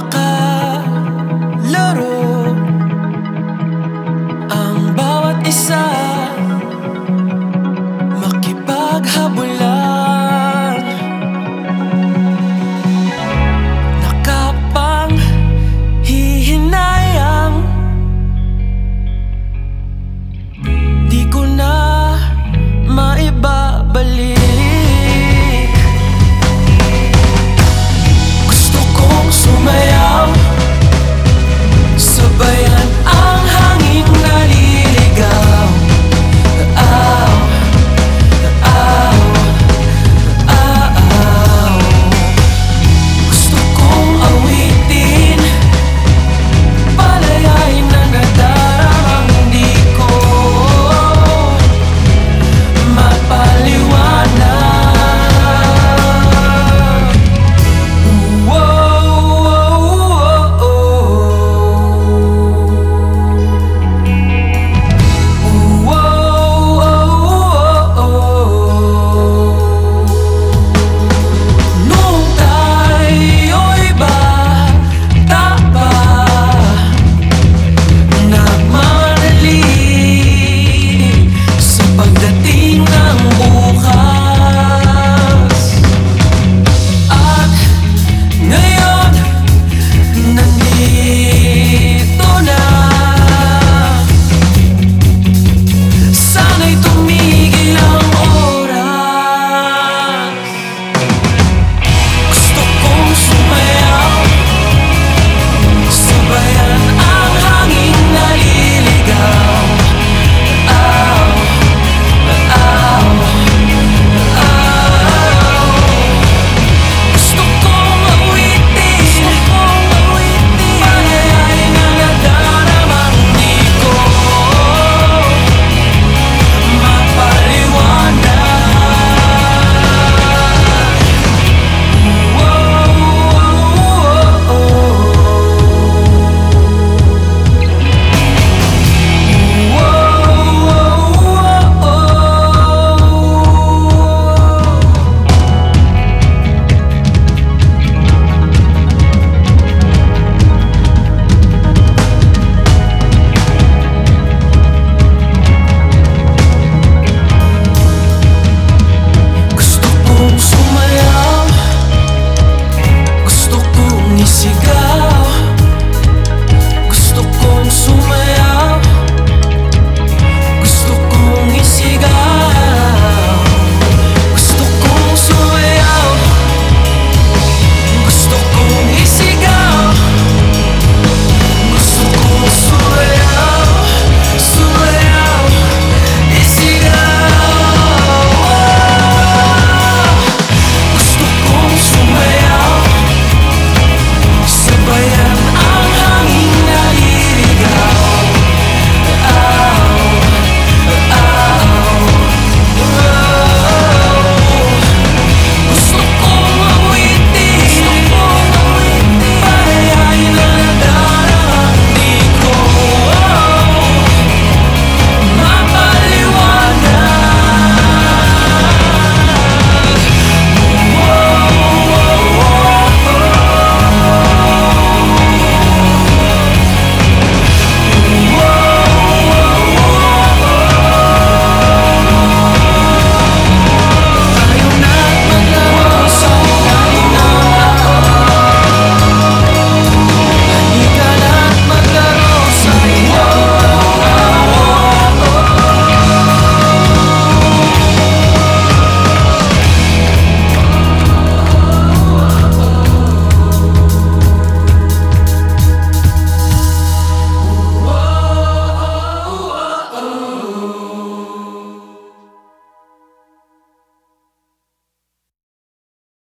بقى